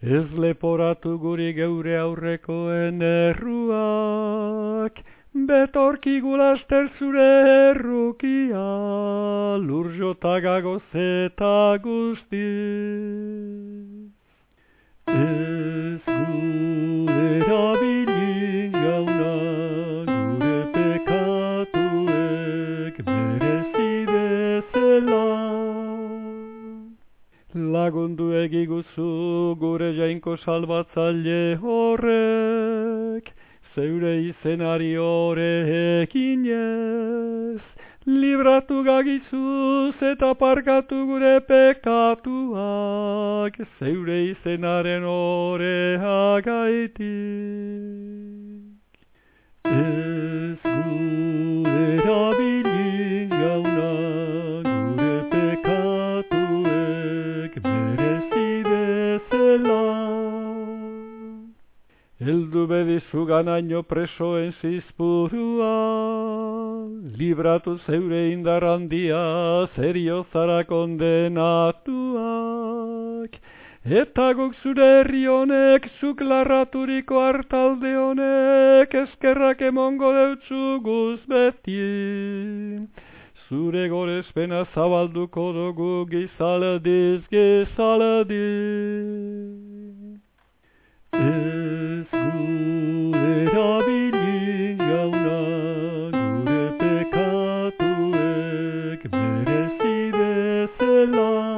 Ez leporatu guri geure aurrekoen erruak, betorki gulaster zure errukia, lur jotagago zeta guztiak. Lagundu egiguzu gure jainko salbatzaile horrek, zeure izenari horrekin ez, libratu gagizuz eta parkatu gure pekatuak, zeure izenaren horreagaitik. Ez Eldu bedizu ganaino presoen zizpurua, libratu zeure indar handia zerio zara kondenatuak, eta guk zure herri honek, zuk larraturiko hartalde honek, eskerrak emongo deutzu guz beti. Zure gorezpena zabalduko dugu gizaldiz, gizaldiz. Ez gure Love.